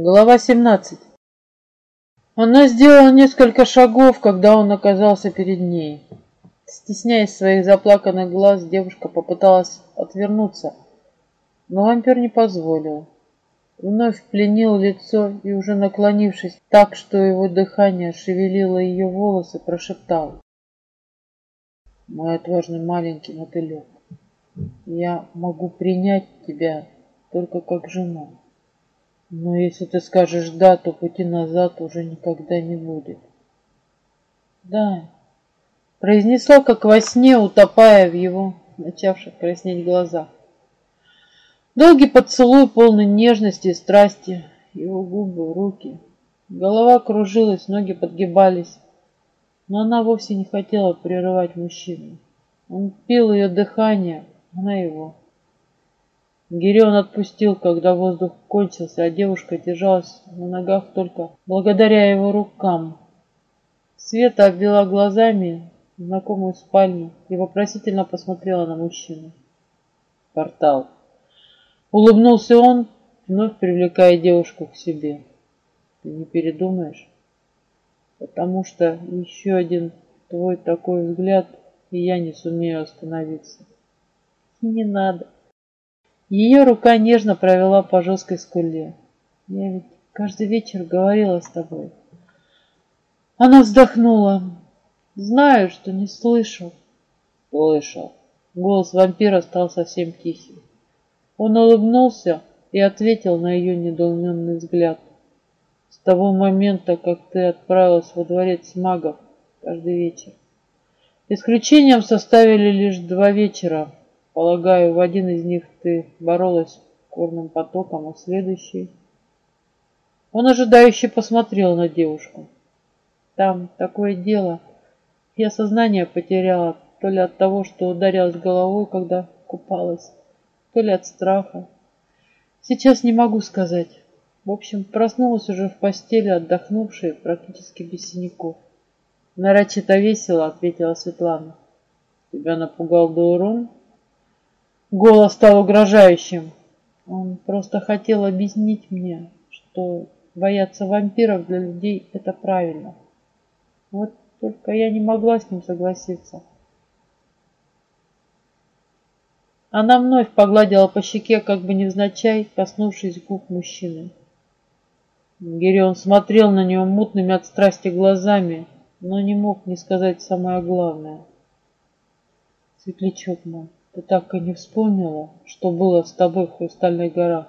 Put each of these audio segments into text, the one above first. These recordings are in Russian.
Глава 17. Она сделала несколько шагов, когда он оказался перед ней. Стесняясь своих заплаканных глаз, девушка попыталась отвернуться, но вампир не позволил. Вновь пленил лицо и, уже наклонившись так, что его дыхание шевелило ее волосы, прошептал. «Мой отважный маленький мотылек, я могу принять тебя только как жену. Но если ты скажешь «да», то пути назад уже никогда не будет. Да, произнесла, как во сне, утопая в его начавших краснеть глазах. Долгий поцелуй, полный нежности и страсти, его губы, руки. Голова кружилась, ноги подгибались, но она вовсе не хотела прерывать мужчину. Он пил ее дыхание, она его. Гирион отпустил, когда воздух кончился, а девушка держалась на ногах только благодаря его рукам. Света обвела глазами знакомую спальню и вопросительно посмотрела на мужчину. Портал. Улыбнулся он, вновь привлекая девушку к себе. Ты не передумаешь? Потому что еще один твой такой взгляд, и я не сумею остановиться. Не надо. Ее рука нежно провела по жесткой скуле. Я ведь каждый вечер говорила с тобой. Она вздохнула. Знаю, что не слышал. Слышал. Голос вампира стал совсем тихим. Он улыбнулся и ответил на ее недоуменный взгляд. С того момента, как ты отправилась во дворец магов каждый вечер. Исключением составили лишь два вечера, Полагаю, в один из них ты боролась горным потоком, а следующий... Он ожидающе посмотрел на девушку. Там такое дело. Я сознание потеряла то ли от того, что ударилась головой, когда купалась, то ли от страха. Сейчас не могу сказать. В общем, проснулась уже в постели, отдохнувшая, практически без синяков. Нарочито весело, ответила Светлана. Тебя напугал Даурон? Голос стал угрожающим. Он просто хотел объяснить мне, что бояться вампиров для людей это правильно. Вот только я не могла с ним согласиться. Она вновь погладила по щеке, как бы невзначай, коснувшись губ мужчины. Герион смотрел на нее мутными от страсти глазами, но не мог не сказать самое главное. Светлячок мой, ты так и не вспомнила, что было с тобой в Хрустальных горах?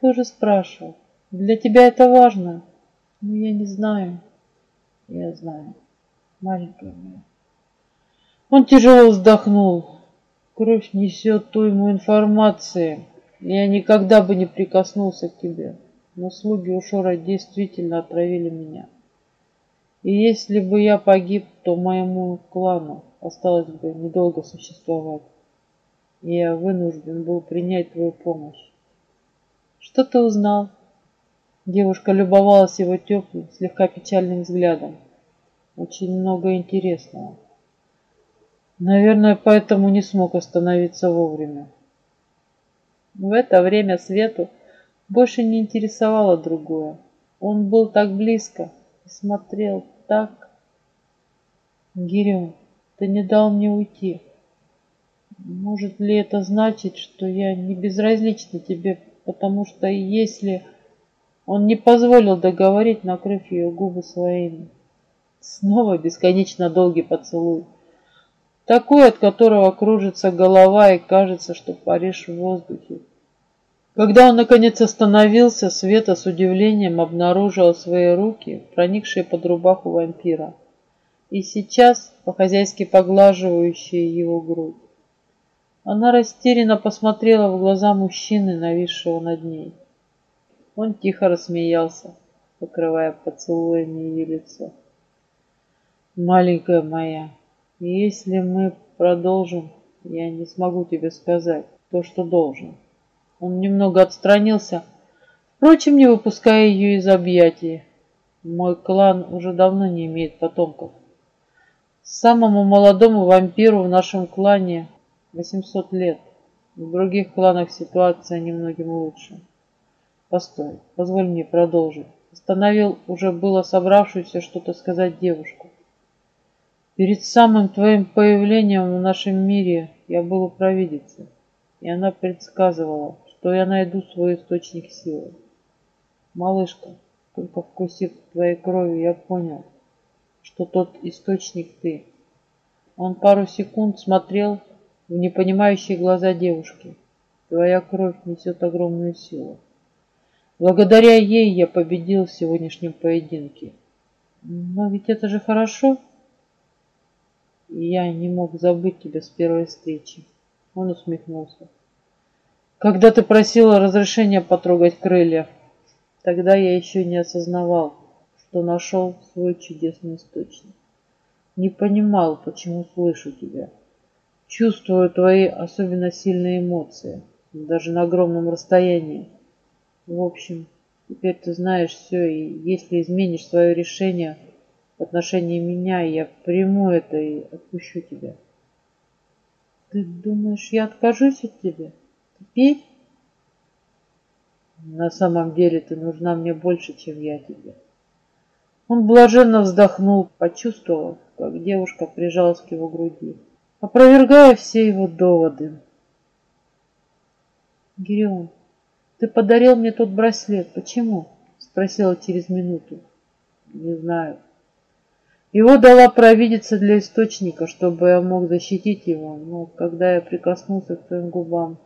Ты уже спрашивал. Для тебя это важно? Но я не знаю. Я знаю. Маленькая моя. Он тяжело вздохнул. Кровь несет ту ему информации. Я никогда бы не прикоснулся к тебе. Но слуги Ушора действительно отравили меня. И если бы я погиб, то моему клану осталось бы недолго существовать. И я вынужден был принять твою помощь. Что ты узнал? Девушка любовалась его теплым, слегка печальным взглядом. Очень много интересного. Наверное, поэтому не смог остановиться вовремя. В это время Свету больше не интересовало другое. Он был так близко и смотрел так. Гирюн, ты не дал мне уйти. Может ли это значить, что я не безразлична тебе, потому что если... Он не позволил договорить, накрыв ее губы своими. Снова бесконечно долгий поцелуй. Такой, от которого кружится голова и кажется, что паришь в воздухе. Когда он наконец остановился, Света с удивлением обнаружила свои руки, проникшие под рубаху вампира и сейчас по-хозяйски поглаживающая его грудь. Она растерянно посмотрела в глаза мужчины, нависшего над ней. Он тихо рассмеялся, покрывая поцелуями ее лицо. «Маленькая моя, если мы продолжим, я не смогу тебе сказать то, что должен». Он немного отстранился, впрочем, не выпуская ее из объятий. Мой клан уже давно не имеет потомков. Самому молодому вампиру в нашем клане 800 лет. В других кланах ситуация немногим лучше. Постой, позволь мне продолжить. Остановил уже было собравшуюся что-то сказать девушку. Перед самым твоим появлением в нашем мире я был у провидицы, и она предсказывала, что я найду свой источник силы. Малышка, только вкусив твоей крови, я понял, что тот источник ты. Он пару секунд смотрел в непонимающие глаза девушки. Твоя кровь несет огромную силу. Благодаря ей я победил в сегодняшнем поединке. Но ведь это же хорошо. Я не мог забыть тебя с первой встречи. Он усмехнулся. Когда ты просила разрешения потрогать крылья, тогда я еще не осознавал, что нашел свой чудесный источник. Не понимал, почему слышу тебя. Чувствую твои особенно сильные эмоции, даже на огромном расстоянии. В общем, теперь ты знаешь все, и если изменишь свое решение в отношении меня, я приму это и отпущу тебя. Ты думаешь, я откажусь от тебя? Теперь? На самом деле ты нужна мне больше, чем я тебе. Он блаженно вздохнул, почувствовав, как девушка прижалась к его груди, опровергая все его доводы. Гирион, ты подарил мне тот браслет. Почему? Спросила через минуту. Не знаю. Его дала провидица для источника, чтобы я мог защитить его, но когда я прикоснулся к твоим губам,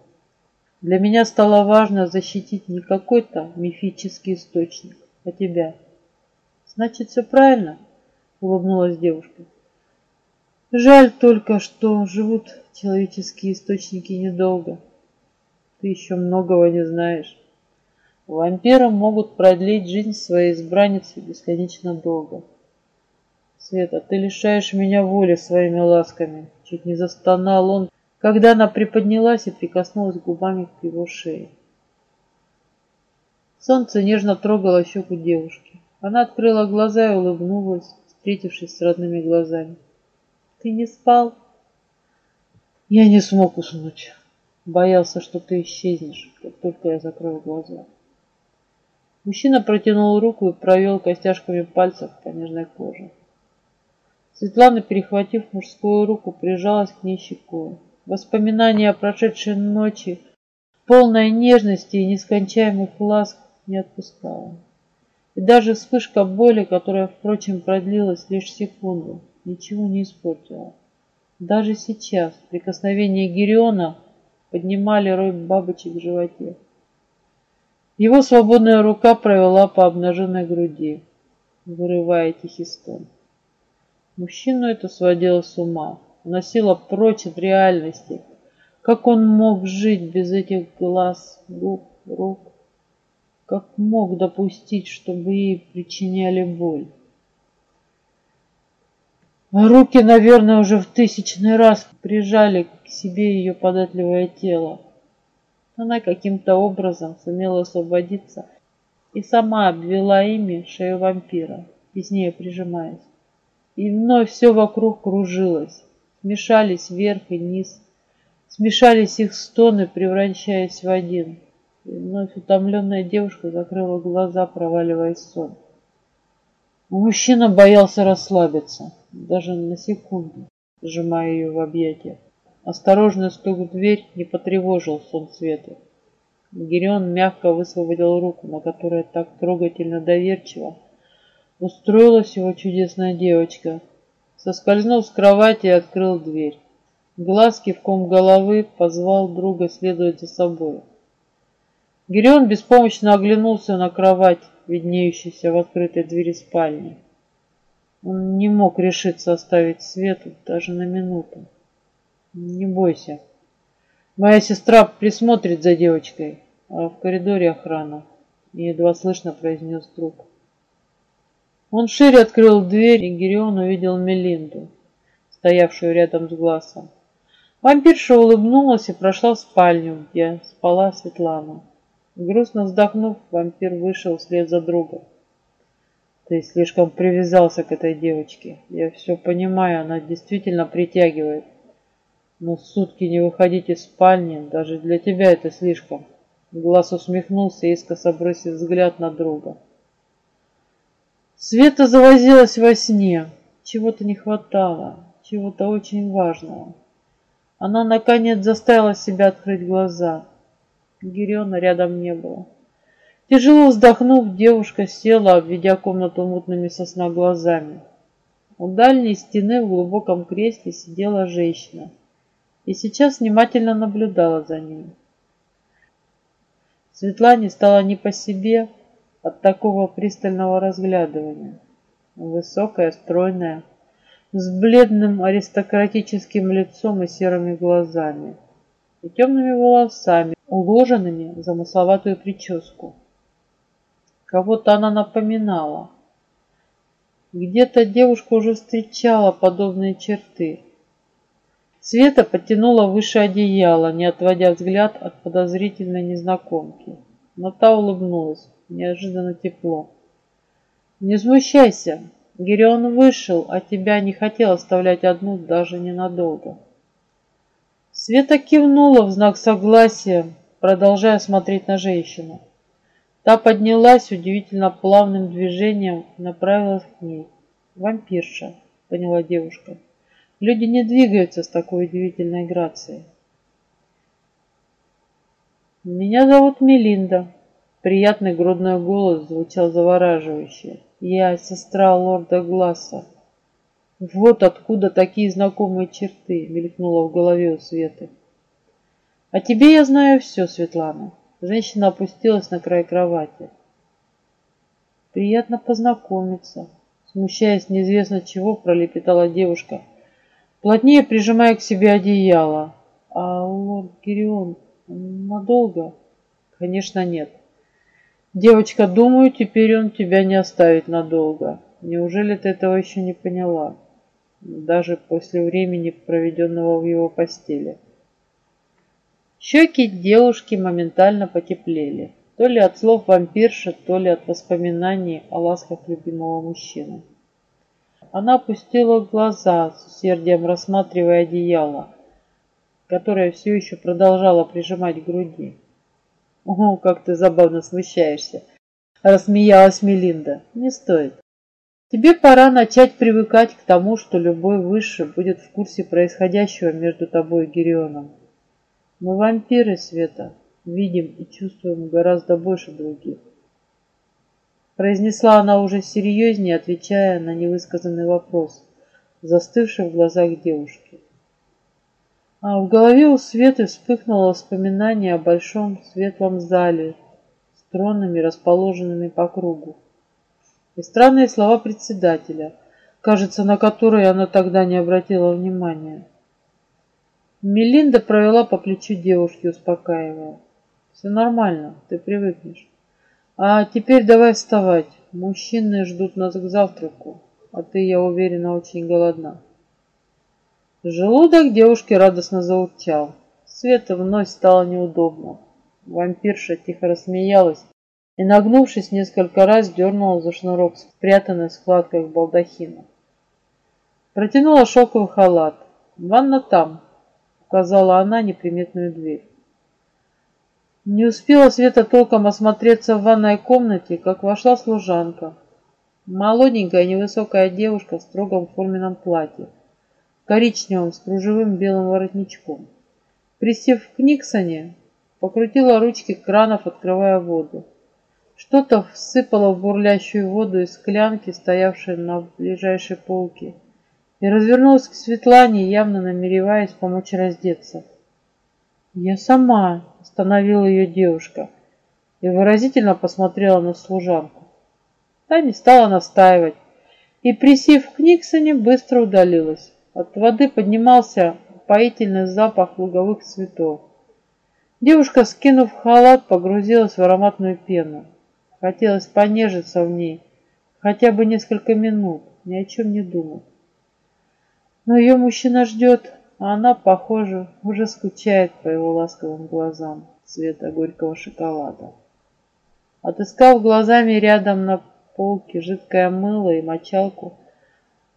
для меня стало важно защитить не какой-то мифический источник, а тебя. Значит, все правильно, улыбнулась девушка. Жаль только, что живут человеческие источники недолго. Ты еще многого не знаешь. Вампиры могут продлить жизнь своей избранницы бесконечно долго. Света, ты лишаешь меня воли своими ласками. Чуть не застонал он, когда она приподнялась и прикоснулась губами к его шее. Солнце нежно трогало щеку девушки. Она открыла глаза и улыбнулась, встретившись с родными глазами. «Ты не спал?» «Я не смог уснуть. Боялся, что ты исчезнешь, как только я закрою глаза. Мужчина протянул руку и провел костяшками пальцев по нежной коже. Светлана, перехватив мужскую руку, прижалась к ней щекой. Воспоминания о прошедшей ночи, полной нежности и нескончаемых ласк не отпускала. И даже вспышка боли, которая, впрочем, продлилась лишь секунду, ничего не испортила. Даже сейчас прикосновение Гериона поднимали рой бабочек в животе. Его свободная рука провела по обнаженной груди, вырывая тихий стон. Мужчину это сводило с ума, уносило прочь от реальности. Как он мог жить без этих глаз, губ, рук? Как мог допустить, чтобы ей причиняли боль? Руки, наверное, уже в тысячный раз прижали к себе ее податливое тело. Она каким-то образом сумела освободиться и сама обвела ими шею вампира, теснее прижимаясь. И вновь все вокруг кружилось, смешались вверх и низ, смешались их стоны, превращаясь в один. И вновь утомленная девушка закрыла глаза, проваливаясь в сон. Мужчина боялся расслабиться даже на секунду, сжимая ее в объятиях. Осторожный стук в дверь не потревожил сон света. Гирион мягко высвободил руку, на которой так трогательно доверчиво устроилась его чудесная девочка. Соскользнул с кровати и открыл дверь. Глаз кивком головы позвал друга следовать за собой. Гирион беспомощно оглянулся на кровать, виднеющуюся в открытой двери спальни. Он не мог решиться оставить Свету даже на минуту. Не бойся. Моя сестра присмотрит за девочкой, а в коридоре охрана. Едва слышно произнес друг. Он шире открыл дверь, и Гирион увидел Мелинду, стоявшую рядом с глазом. Вампирша улыбнулась и прошла в спальню, где спала Светлана. Грустно вздохнув, вампир вышел вслед за другом. Ты слишком привязался к этой девочке. Я все понимаю, она действительно притягивает. Но сутки не выходить из спальни, даже для тебя это слишком. Глаз усмехнулся, искоса бросив взгляд на друга. Света завозилась во сне. Чего-то не хватало, чего-то очень важного. Она, наконец, заставила себя открыть глаза. Гириона рядом не было. Тяжело вздохнув, девушка села, обведя комнату мутными сосна глазами. У дальней стены в глубоком кресле сидела женщина и сейчас внимательно наблюдала за ней. Светлане стало не по себе от такого пристального разглядывания. Высокая, стройная, с бледным аристократическим лицом и серыми глазами, и темными волосами, уложенными в замысловатую прическу. Кого-то она напоминала. Где-то девушка уже встречала подобные черты. Света подтянула выше одеяла, не отводя взгляд от подозрительной незнакомки. Но та улыбнулась, неожиданно тепло. «Не смущайся, Гирион вышел, а тебя не хотел оставлять одну даже ненадолго». Света кивнула в знак согласия, продолжая смотреть на женщину. Та поднялась удивительно плавным движением направилась к ней. «Вампирша», — поняла девушка. «Люди не двигаются с такой удивительной грацией». «Меня зовут Мелинда». Приятный грудной голос звучал завораживающе. «Я сестра лорда Гласса». «Вот откуда такие знакомые черты», — мелькнуло в голове у Светы. «О тебе я знаю все, Светлана». Женщина опустилась на край кровати. «Приятно познакомиться», — смущаясь неизвестно чего, пролепетала девушка, плотнее прижимая к себе одеяло. «А лорд Кирион надолго?» «Конечно, нет». «Девочка, думаю, теперь он тебя не оставит надолго. Неужели ты этого еще не поняла? Даже после времени, проведенного в его постели». Щеки девушки моментально потеплели, то ли от слов вампирши, то ли от воспоминаний о ласках любимого мужчины. Она опустила глаза, с усердием рассматривая одеяло, которое все еще продолжало прижимать к груди. «О, как ты забавно смущаешься!» — рассмеялась Мелинда. «Не стоит. Тебе пора начать привыкать к тому, что любой высший будет в курсе происходящего между тобой и Герионом. Мы вампиры света, видим и чувствуем гораздо больше других. Произнесла она уже серьезнее, отвечая на невысказанный вопрос, застывший в глазах девушки. А в голове у Светы вспыхнуло воспоминание о большом светлом зале с тронами, расположенными по кругу. И странные слова председателя, кажется, на которые она тогда не обратила внимания. Мелинда провела по плечу девушки, успокаивая. Все нормально, ты привыкнешь. А теперь давай вставать. Мужчины ждут нас к завтраку, а ты, я уверена, очень голодна. Желудок девушки радостно заурчал. Света вновь стало неудобно. Вампирша тихо рассмеялась и, нагнувшись несколько раз, дернула за шнурок, спрятанный в складках балдахина. Протянула шелковый халат. Ванна там, указала она неприметную дверь. Не успела Света толком осмотреться в ванной комнате, как вошла служанка. Молоденькая невысокая девушка в строгом форменном платье, коричневом с кружевым белым воротничком. Присев к Никсоне, покрутила ручки кранов, открывая воду. Что-то всыпало в бурлящую воду из склянки, стоявшей на ближайшей полке и развернулась к Светлане, явно намереваясь помочь раздеться. «Я сама», — остановила ее девушка и выразительно посмотрела на служанку. Та не стала настаивать и, присев к Никсоне, быстро удалилась. От воды поднимался поительный запах луговых цветов. Девушка, скинув халат, погрузилась в ароматную пену. Хотелось понежиться в ней хотя бы несколько минут, ни о чем не думать. Но ее мужчина ждет, а она, похоже, уже скучает по его ласковым глазам цвета горького шоколада. Отыскав глазами рядом на полке жидкое мыло и мочалку,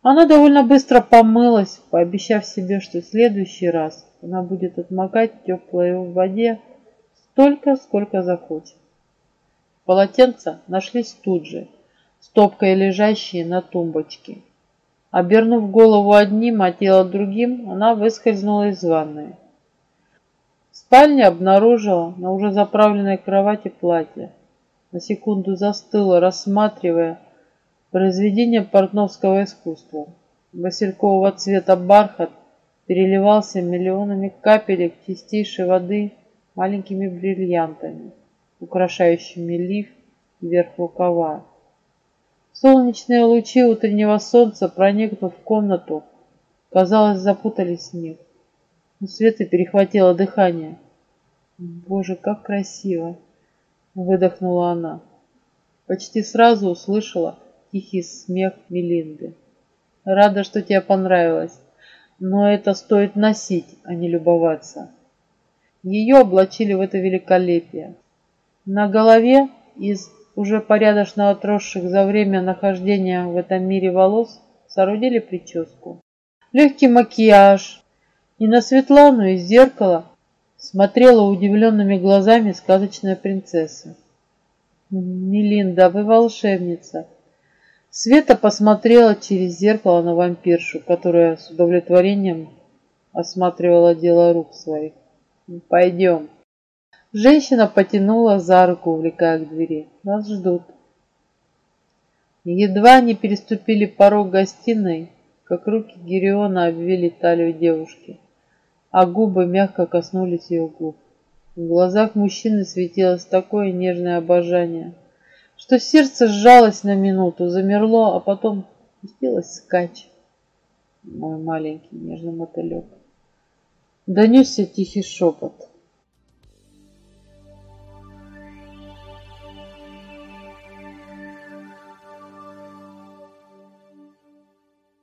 она довольно быстро помылась, пообещав себе, что в следующий раз она будет отмокать в теплой в воде столько, сколько захочет. Полотенца нашлись тут же, стопкой лежащие на тумбочке. Обернув голову одним, а тело другим, она выскользнула из ванной. В спальне обнаружила на уже заправленной кровати платье. На секунду застыла, рассматривая произведение портновского искусства. Василькового цвета бархат переливался миллионами капелек чистейшей воды маленькими бриллиантами, украшающими лиф вверх рукава. Солнечные лучи утреннего солнца, проникнув в комнату, казалось, запутались в них. У Светы перехватило дыхание. «Боже, как красиво!» — выдохнула она. Почти сразу услышала тихий смех Мелинды. «Рада, что тебе понравилось, но это стоит носить, а не любоваться». Ее облачили в это великолепие. На голове из уже порядочно отросших за время нахождения в этом мире волос соорудили прическу. Легкий макияж. И на Светлану из зеркала смотрела удивленными глазами сказочная принцесса. «Мелинда, вы волшебница!» Света посмотрела через зеркало на вампиршу, которая с удовлетворением осматривала дело рук своих. «Пойдем!» Женщина потянула за руку, увлекая к двери. Нас ждут. Едва они переступили порог гостиной, как руки Гериона обвили талию девушки, а губы мягко коснулись ее губ. В глазах мужчины светилось такое нежное обожание, что сердце сжалось на минуту, замерло, а потом пустилось скач. Мой маленький нежный мотылек. Донесся тихий шепот.